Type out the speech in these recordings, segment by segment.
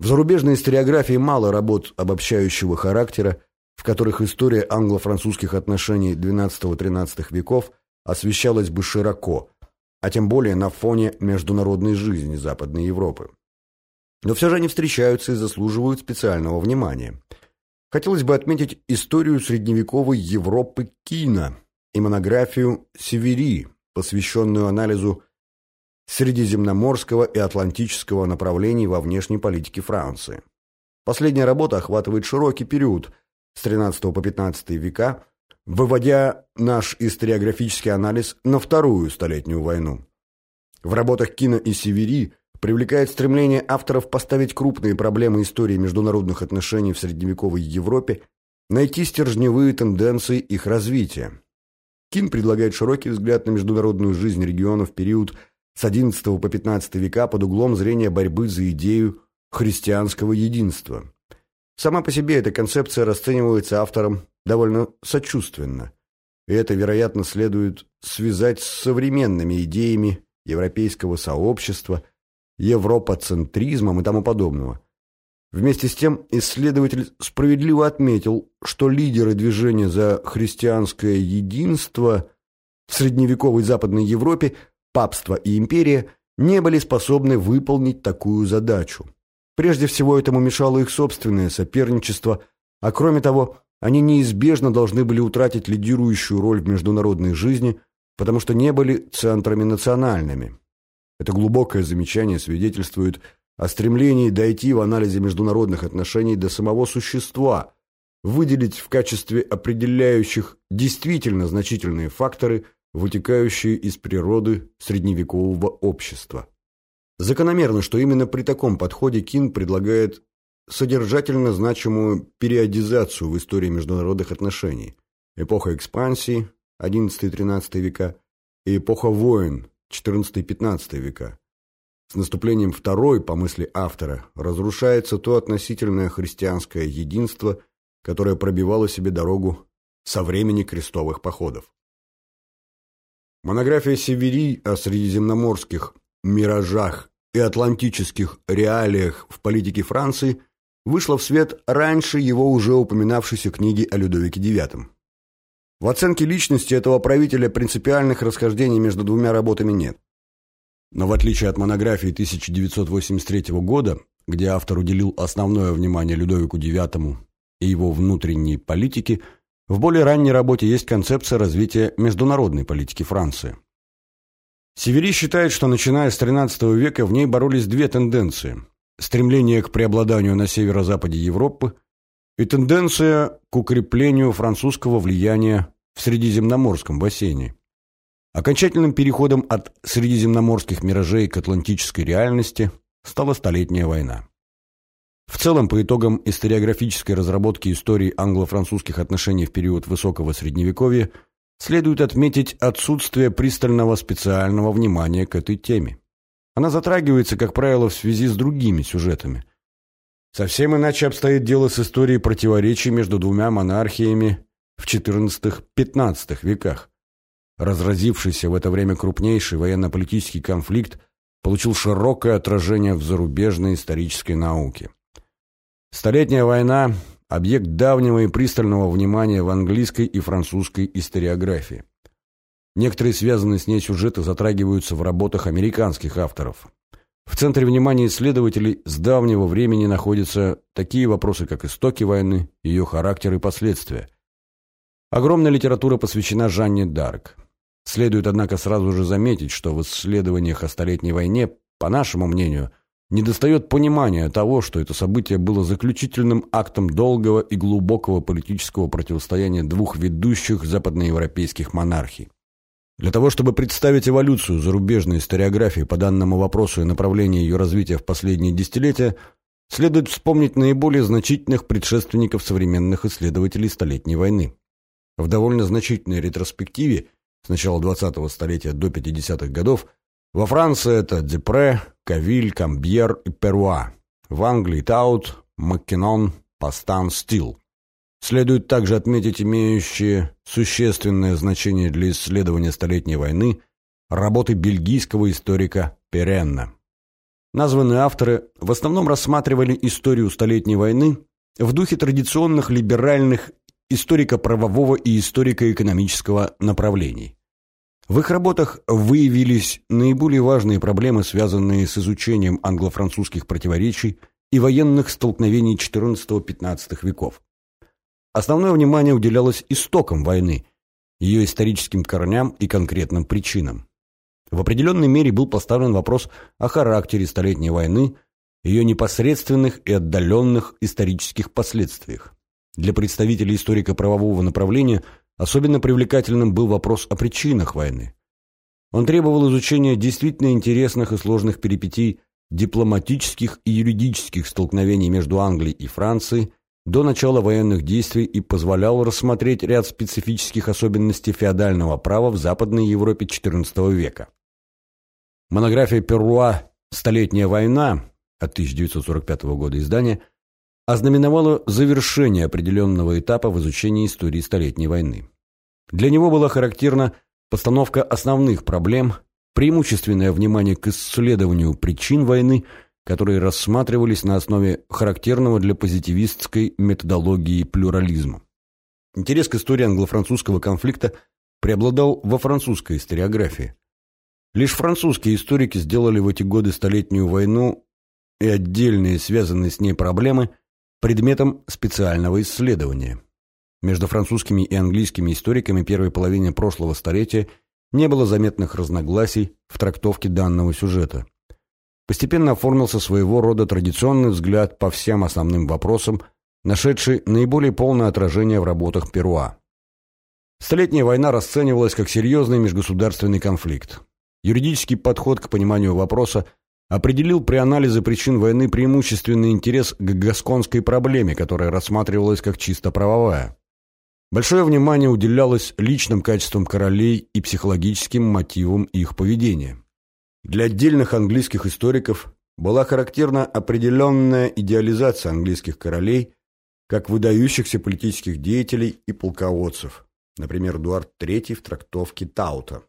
В зарубежной историографии мало работ обобщающего характера, в которых история англо-французских отношений XII-XIII веков освещалась бы широко, а тем более на фоне международной жизни Западной Европы. Но все же они встречаются и заслуживают специального внимания. Хотелось бы отметить историю средневековой Европы Кина и монографию «Севери», посвященную анализу средиземноморского и атлантического направлений во внешней политике Франции. Последняя работа охватывает широкий период с XIII по XV века, выводя наш историографический анализ на Вторую Столетнюю войну. В работах Кина и Севери привлекает стремление авторов поставить крупные проблемы истории международных отношений в средневековой Европе, найти стержневые тенденции их развития. Кин предлагает широкий взгляд на международную жизнь региона в период с XI по XV века под углом зрения борьбы за идею христианского единства. Сама по себе эта концепция расценивается автором довольно сочувственно, и это, вероятно, следует связать с современными идеями европейского сообщества, европоцентризмом и тому подобного. Вместе с тем исследователь справедливо отметил, что лидеры движения за христианское единство в средневековой Западной Европе, папство и империя, не были способны выполнить такую задачу. Прежде всего этому мешало их собственное соперничество, а кроме того, они неизбежно должны были утратить лидирующую роль в международной жизни, потому что не были центрами национальными. Это глубокое замечание свидетельствует о стремлении дойти в анализе международных отношений до самого существа, выделить в качестве определяющих действительно значительные факторы, вытекающие из природы средневекового общества. Закономерно, что именно при таком подходе Кин предлагает содержательно значимую периодизацию в истории международных отношений. Эпоха экспансии, XI-XIII века, и эпоха войн, XIV-XV века. С наступлением второй, по мысли автора, разрушается то относительное христианское единство, которое пробивало себе дорогу со времени крестовых походов. Монография Севери о средиземноморских миражах и атлантических реалиях в политике Франции вышла в свет раньше его уже упоминавшейся книги о Людовике IX. В оценке личности этого правителя принципиальных расхождений между двумя работами нет. Но в отличие от монографии 1983 года, где автор уделил основное внимание Людовику IX и его внутренней политике, в более ранней работе есть концепция развития международной политики Франции. Севери считает, что начиная с XIII века в ней боролись две тенденции – стремление к преобладанию на северо-западе Европы и тенденция к укреплению французского влияния в Средиземноморском бассейне. Окончательным переходом от средиземноморских миражей к атлантической реальности стала Столетняя война. В целом, по итогам историографической разработки истории англо-французских отношений в период Высокого Средневековья следует отметить отсутствие пристального специального внимания к этой теме. Она затрагивается, как правило, в связи с другими сюжетами, Совсем иначе обстоит дело с историей противоречий между двумя монархиями в XIV-XV веках. Разразившийся в это время крупнейший военно-политический конфликт получил широкое отражение в зарубежной исторической науке. Столетняя война – объект давнего и пристального внимания в английской и французской историографии. Некоторые связанные с ней сюжеты затрагиваются в работах американских авторов. В центре внимания исследователей с давнего времени находятся такие вопросы, как истоки войны, ее характер и последствия. Огромная литература посвящена Жанне Дарк. Следует, однако, сразу же заметить, что в исследованиях о Столетней войне, по нашему мнению, недостает понимания того, что это событие было заключительным актом долгого и глубокого политического противостояния двух ведущих западноевропейских монархий. Для того, чтобы представить эволюцию зарубежной историографии по данному вопросу и направление ее развития в последние десятилетия, следует вспомнить наиболее значительных предшественников современных исследователей Столетней войны. В довольно значительной ретроспективе с начала 20-го столетия до 50-х годов во Франции это Депре, Кавиль, Камбьер и Перуа, в Англии Таут, Маккинон, Пастан, Стил. Следует также отметить имеющие существенное значение для исследования Столетней войны работы бельгийского историка Перенна. Названные авторы в основном рассматривали историю Столетней войны в духе традиционных либеральных историко-правового и историко-экономического направлений. В их работах выявились наиболее важные проблемы, связанные с изучением англо-французских противоречий и военных столкновений XIV-XV веков. Основное внимание уделялось истокам войны, ее историческим корням и конкретным причинам. В определенной мере был поставлен вопрос о характере Столетней войны, ее непосредственных и отдаленных исторических последствиях. Для представителей историко-правового направления – Особенно привлекательным был вопрос о причинах войны. Он требовал изучения действительно интересных и сложных перипетий дипломатических и юридических столкновений между Англией и Францией до начала военных действий и позволял рассмотреть ряд специфических особенностей феодального права в Западной Европе XIV века. Монография Перуа «Столетняя война» от 1945 года издания ознаменовало завершение определенного этапа в изучении истории Столетней войны. Для него была характерна постановка основных проблем, преимущественное внимание к исследованию причин войны, которые рассматривались на основе характерного для позитивистской методологии плюрализма. Интерес к истории англо-французского конфликта преобладал во французской историографии. Лишь французские историки сделали в эти годы Столетнюю войну и отдельные связанные с ней проблемы предметом специального исследования. Между французскими и английскими историками первой половины прошлого столетия не было заметных разногласий в трактовке данного сюжета. Постепенно оформился своего рода традиционный взгляд по всем основным вопросам, нашедший наиболее полное отражение в работах Перуа. Столетняя война расценивалась как серьезный межгосударственный конфликт. Юридический подход к пониманию вопроса – определил при анализе причин войны преимущественный интерес к гасконской проблеме, которая рассматривалась как чисто правовая. Большое внимание уделялось личным качествам королей и психологическим мотивам их поведения. Для отдельных английских историков была характерна определенная идеализация английских королей как выдающихся политических деятелей и полководцев, например, Эдуард III в трактовке Таута.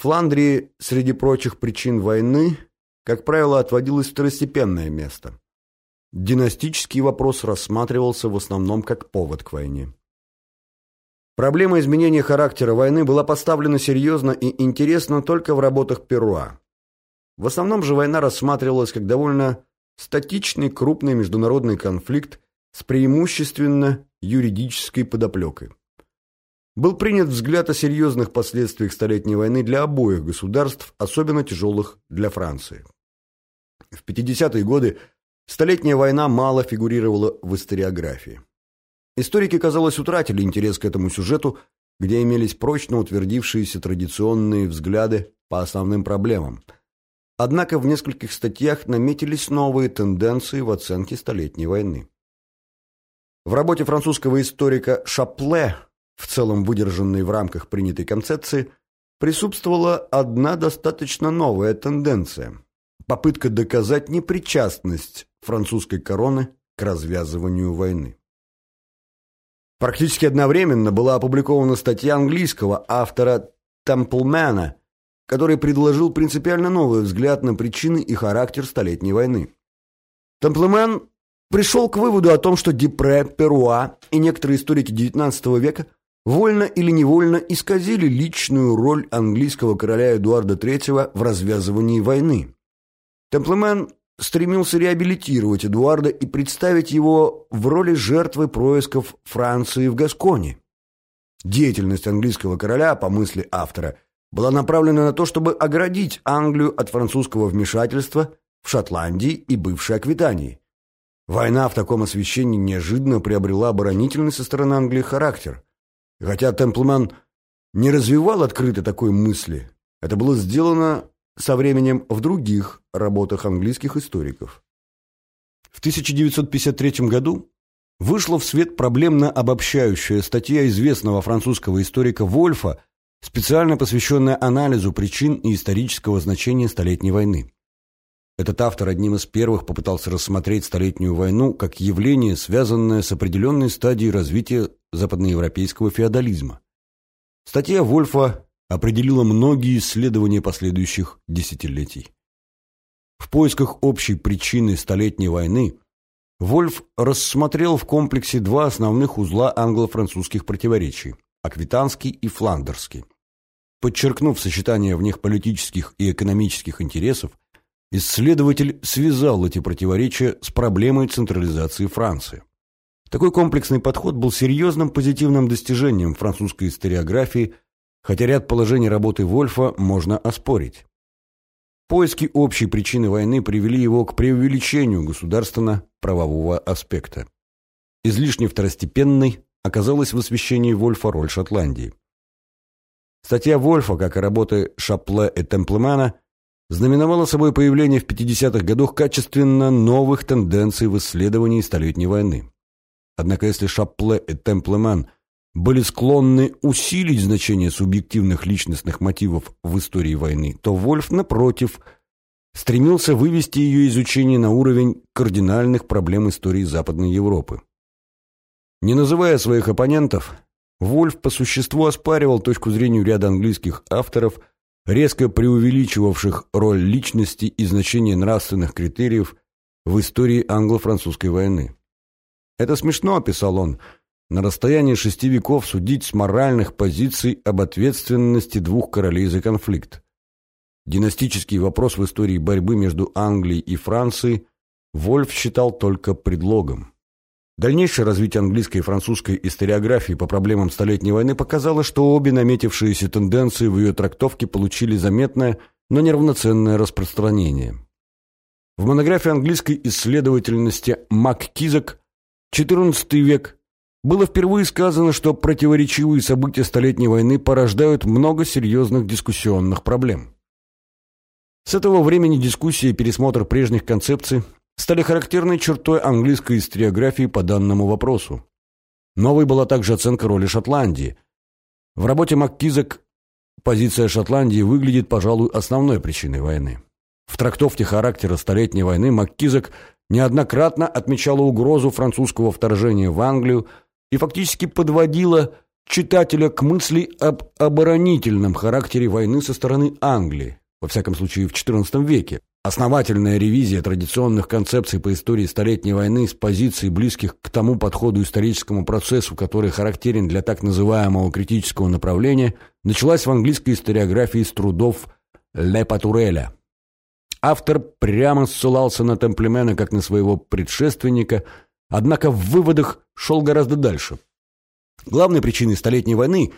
Фландрии среди прочих причин войны, как правило, отводилось второстепенное место. Династический вопрос рассматривался в основном как повод к войне. Проблема изменения характера войны была поставлена серьезно и интересно только в работах Перуа. В основном же война рассматривалась как довольно статичный крупный международный конфликт с преимущественно юридической подоплекой был принят взгляд о серьезных последствиях Столетней войны для обоих государств, особенно тяжелых для Франции. В 50-е годы Столетняя война мало фигурировала в историографии. Историки, казалось, утратили интерес к этому сюжету, где имелись прочно утвердившиеся традиционные взгляды по основным проблемам. Однако в нескольких статьях наметились новые тенденции в оценке Столетней войны. В работе французского историка Шапле в целом выдержанной в рамках принятой концепции, присутствовала одна достаточно новая тенденция – попытка доказать непричастность французской короны к развязыванию войны. Практически одновременно была опубликована статья английского автора Темплмена, который предложил принципиально новый взгляд на причины и характер Столетней войны. Темплмен пришел к выводу о том, что Дипре, Перуа и некоторые историки XIX века – вольно или невольно исказили личную роль английского короля Эдуарда III в развязывании войны. Темплемен стремился реабилитировать Эдуарда и представить его в роли жертвы происков Франции в Гасконе. Деятельность английского короля, по мысли автора, была направлена на то, чтобы оградить Англию от французского вмешательства в Шотландии и бывшей Аквитании. Война в таком освещении неожиданно приобрела оборонительный со стороны Англии характер – хотя Темплман не развивал открыто такой мысли, это было сделано со временем в других работах английских историков. В 1953 году вышла в свет проблемно обобщающая статья известного французского историка Вольфа, специально посвященная анализу причин и исторического значения Столетней войны. Этот автор одним из первых попытался рассмотреть Столетнюю войну как явление, связанное с определенной стадией развития западноевропейского феодализма. Статья Вольфа определила многие исследования последующих десятилетий. В поисках общей причины Столетней войны Вольф рассмотрел в комплексе два основных узла англо-французских противоречий – аквитанский и фландерский. Подчеркнув сочетание в них политических и экономических интересов, исследователь связал эти противоречия с проблемой централизации Франции. Такой комплексный подход был серьезным позитивным достижением французской историографии, хотя ряд положений работы Вольфа можно оспорить. Поиски общей причины войны привели его к преувеличению государственно-правового аспекта. Излишне второстепенной оказалась в освещении Вольфа роль Шотландии. Статья Вольфа, как и работы Шапле и Темплемана, знаменовала собой появление в 50-х годах качественно новых тенденций в исследовании Столетней войны. Однако если Шапле и Темплеман были склонны усилить значение субъективных личностных мотивов в истории войны, то Вольф, напротив, стремился вывести ее изучение на уровень кардинальных проблем истории Западной Европы. Не называя своих оппонентов, Вольф по существу оспаривал точку зрения ряда английских авторов, резко преувеличивавших роль личности и значение нравственных критериев в истории англо-французской войны. Это смешно, описал он, на расстоянии шести веков судить с моральных позиций об ответственности двух королей за конфликт. Династический вопрос в истории борьбы между Англией и Францией Вольф считал только предлогом. Дальнейшее развитие английской и французской историографии по проблемам Столетней войны показало, что обе наметившиеся тенденции в ее трактовке получили заметное, но неравноценное распространение. В монографии английской исследовательности МакКизок XIV век было впервые сказано, что противоречивые события Столетней войны порождают много серьезных дискуссионных проблем. С этого времени дискуссии и пересмотр прежних концепций стали характерной чертой английской историографии по данному вопросу. Новой была также оценка роли Шотландии. В работе МакКизок позиция Шотландии выглядит, пожалуй, основной причиной войны. В трактовке характера Столетней войны МакКизок неоднократно отмечала угрозу французского вторжения в Англию и фактически подводила читателя к мысли об оборонительном характере войны со стороны Англии, во всяком случае в XIV веке. Основательная ревизия традиционных концепций по истории Столетней войны с позиций, близких к тому подходу историческому процессу, который характерен для так называемого критического направления, началась в английской историографии с трудов Ле Патуреля – Автор прямо ссылался на Темплемена как на своего предшественника, однако в выводах шел гораздо дальше. Главной причиной Столетней войны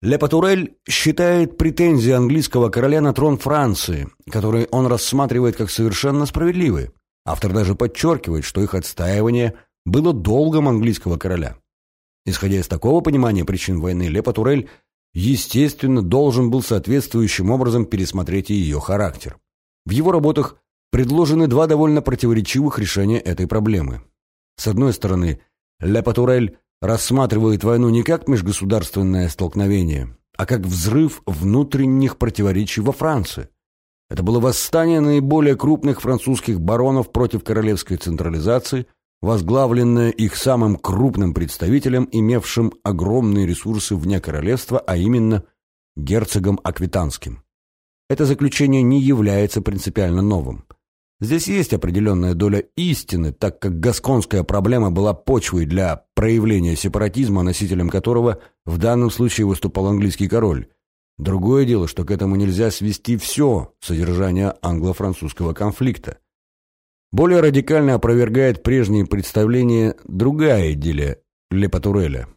Ле Патурель считает претензии английского короля на трон Франции, которые он рассматривает как совершенно справедливые. Автор даже подчеркивает, что их отстаивание было долгом английского короля. Исходя из такого понимания причин войны, Ле Патурель, естественно, должен был соответствующим образом пересмотреть ее характер. В его работах предложены два довольно противоречивых решения этой проблемы. С одной стороны, Ле Патурель рассматривает войну не как межгосударственное столкновение, а как взрыв внутренних противоречий во Франции. Это было восстание наиболее крупных французских баронов против королевской централизации, возглавленное их самым крупным представителем, имевшим огромные ресурсы вне королевства, а именно герцогом Аквитанским. Это заключение не является принципиально новым. Здесь есть определенная доля истины, так как гасконская проблема была почвой для проявления сепаратизма, носителем которого в данном случае выступал английский король. Другое дело, что к этому нельзя свести все содержание англо-французского конфликта. Более радикально опровергает прежние представления другая идея Лепатуреля.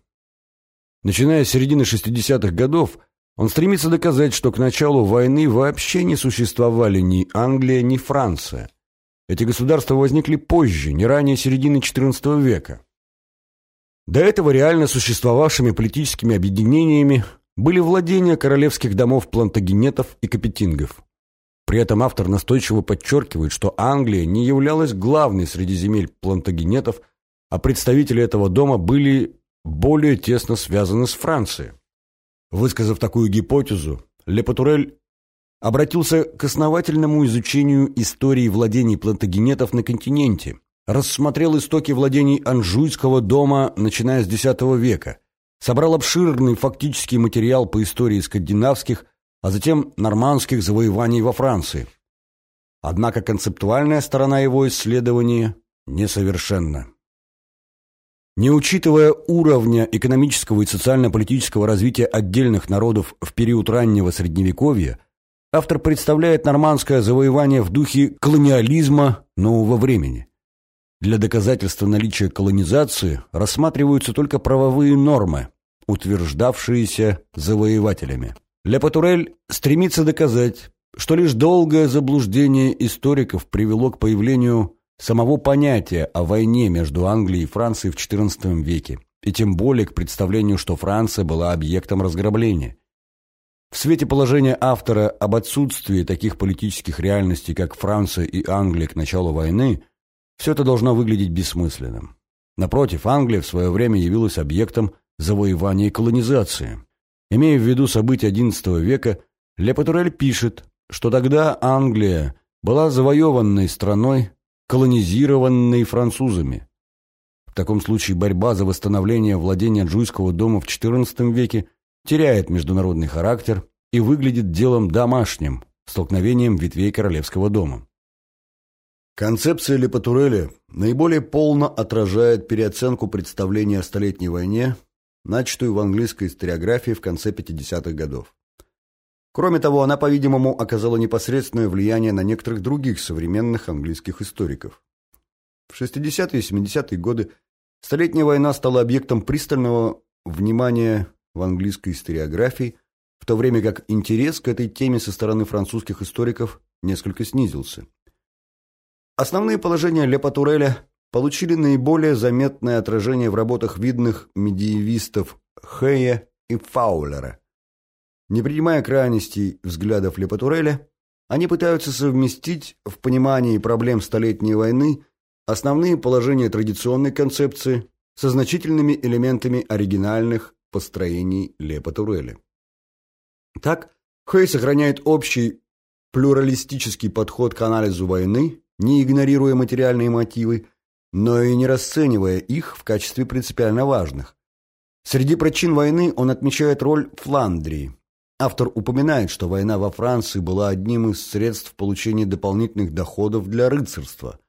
Начиная с середины 60-х годов, он стремится доказать, что к началу войны вообще не существовали ни Англия, ни Франция. Эти государства возникли позже, не ранее середины XIV века. До этого реально существовавшими политическими объединениями были владения королевских домов плантагенетов и капетингов. При этом автор настойчиво подчеркивает, что Англия не являлась главной среди земель плантагенетов, а представители этого дома были более тесно связаны с Францией. Высказав такую гипотезу, Лепатурель обратился к основательному изучению истории владений плантагенетов на континенте, рассмотрел истоки владений Анжуйского дома, начиная с X века, собрал обширный фактический материал по истории скандинавских, а затем нормандских завоеваний во Франции. Однако концептуальная сторона его исследования несовершенна. Не учитывая уровня экономического и социально-политического развития отдельных народов в период раннего Средневековья, автор представляет нормандское завоевание в духе колониализма нового времени. Для доказательства наличия колонизации рассматриваются только правовые нормы, утверждавшиеся завоевателями. Ле Патурель стремится доказать, что лишь долгое заблуждение историков привело к появлению самого понятия о войне между Англией и Францией в XIV веке, и тем более к представлению, что Франция была объектом разграбления. В свете положения автора об отсутствии таких политических реальностей, как Франция и Англия к началу войны, все это должно выглядеть бессмысленным. Напротив, Англия в свое время явилась объектом завоевания и колонизации. Имея в виду события XI века, Ле Патурель пишет, что тогда Англия была завоеванной страной, колонизированной французами. В таком случае борьба за восстановление владения Джуйского дома в XIV веке теряет международный характер и выглядит делом домашним, столкновением ветвей королевского дома. Концепция Лепатуреля наиболее полно отражает переоценку представления о Столетней войне, начатую в английской историографии в конце 50-х годов. Кроме того, она, по-видимому, оказала непосредственное влияние на некоторых других современных английских историков. В 60-е и 70-е годы Столетняя война стала объектом пристального внимания в английской историографии, в то время как интерес к этой теме со стороны французских историков несколько снизился. Основные положения Ле Патуреля получили наиболее заметное отражение в работах видных медиевистов Хэя и Фаулера. Не принимая крайностей взглядов Ле Патуреля, они пытаются совместить в понимании проблем Столетней войны основные положения традиционной концепции со значительными элементами оригинальных построений Ле Патуреля. Так, Хэй сохраняет общий плюралистический подход к анализу войны, не игнорируя материальные мотивы, но и не расценивая их в качестве принципиально важных. Среди причин войны он отмечает роль Фландрии. Автор упоминает, что война во Франции была одним из средств получения дополнительных доходов для рыцарства.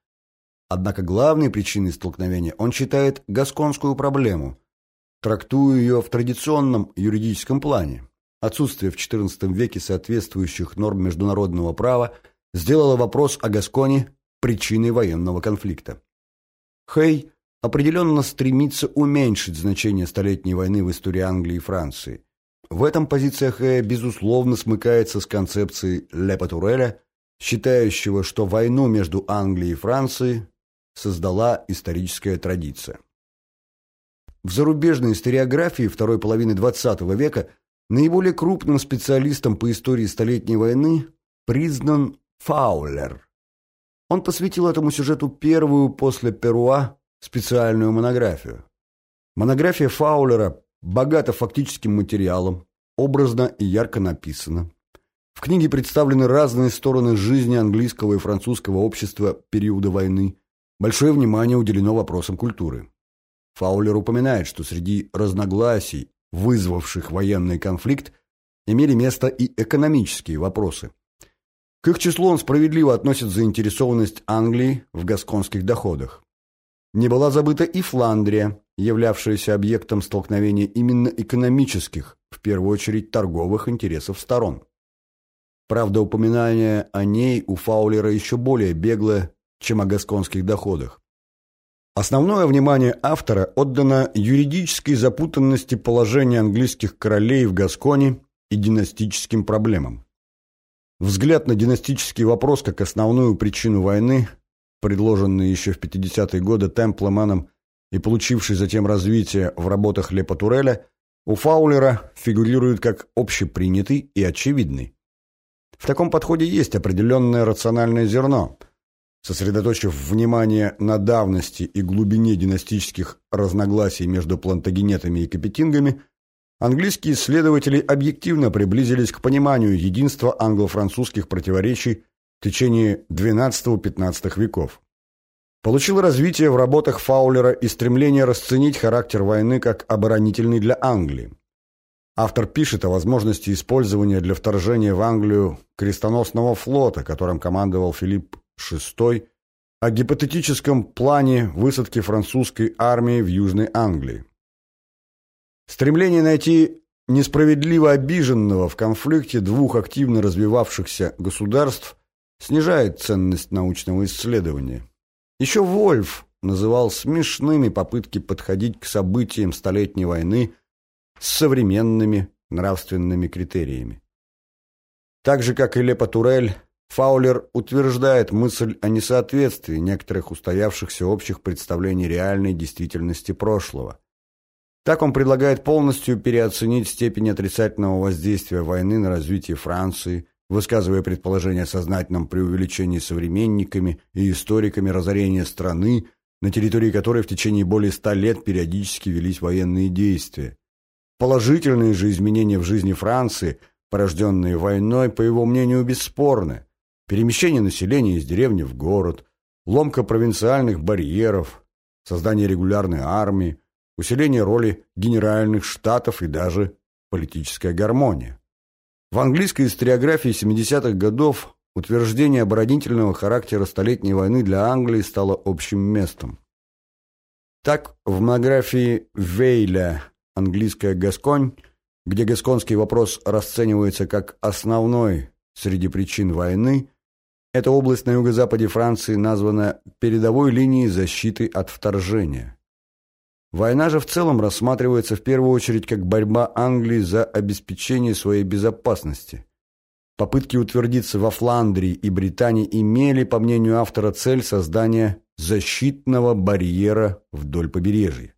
Однако главной причиной столкновения он считает гасконскую проблему, трактуя ее в традиционном юридическом плане. Отсутствие в XIV веке соответствующих норм международного права сделало вопрос о Гасконе причиной военного конфликта. Хей определенно стремится уменьшить значение Столетней войны в истории Англии и Франции. В этом позиция Хэя, безусловно, смыкается с концепцией Ле Патуреля, считающего, что войну между Англией и Францией создала историческая традиция. В зарубежной историографии второй половины XX века наиболее крупным специалистом по истории Столетней войны признан Фаулер. Он посвятил этому сюжету первую после Перуа специальную монографию. Монография Фаулера богата фактическим материалом, образно и ярко написана. В книге представлены разные стороны жизни английского и французского общества периода войны. Большое внимание уделено вопросам культуры. Фаулер упоминает, что среди разногласий, вызвавших военный конфликт, имели место и экономические вопросы. К их числу он справедливо относит заинтересованность Англии в гасконских доходах. Не была забыта и Фландрия, являвшаяся объектом столкновения именно экономических, в первую очередь торговых интересов сторон. Правда, упоминание о ней у Фаулера еще более беглое, чем о гасконских доходах. Основное внимание автора отдано юридической запутанности положения английских королей в Гасконе и династическим проблемам. Взгляд на династический вопрос как основную причину войны, предложенный еще в 50-е годы Темплеманом и получивший затем развитие в работах Ле Патуреля, у Фаулера фигурирует как общепринятый и очевидный. В таком подходе есть определенное рациональное зерно – сосредоточив внимание на давности и глубине династических разногласий между плантагенетами и капетингами, английские исследователи объективно приблизились к пониманию единства англо-французских противоречий в течение XII-XV веков. Получил развитие в работах Фаулера и стремление расценить характер войны как оборонительный для Англии. Автор пишет о возможности использования для вторжения в Англию крестоносного флота, которым командовал Филипп VI, о гипотетическом плане высадки французской армии в Южной Англии. Стремление найти несправедливо обиженного в конфликте двух активно развивавшихся государств снижает ценность научного исследования. Еще Вольф называл смешными попытки подходить к событиям Столетней войны с современными нравственными критериями. Так же, как и Лепа Турель, Фаулер утверждает мысль о несоответствии некоторых устоявшихся общих представлений реальной действительности прошлого. Так он предлагает полностью переоценить степень отрицательного воздействия войны на развитие Франции, высказывая предположение о сознательном преувеличении современниками и историками разорения страны, на территории которой в течение более ста лет периодически велись военные действия. Положительные же изменения в жизни Франции, порожденные войной, по его мнению, бесспорны. Перемещение населения из деревни в город, ломка провинциальных барьеров, создание регулярной армии, усиление роли генеральных штатов и даже политическая гармония. В английской историографии 70-х годов утверждение оборонительного характера Столетней войны для Англии стало общим местом. Так, в монографии Вейля «Английская Гасконь», где гасконский вопрос расценивается как основной среди причин войны, эта область на юго-западе Франции названа передовой линией защиты от вторжения. Война же в целом рассматривается в первую очередь как борьба Англии за обеспечение своей безопасности. Попытки утвердиться во Фландрии и Британии имели, по мнению автора, цель создания защитного барьера вдоль побережья.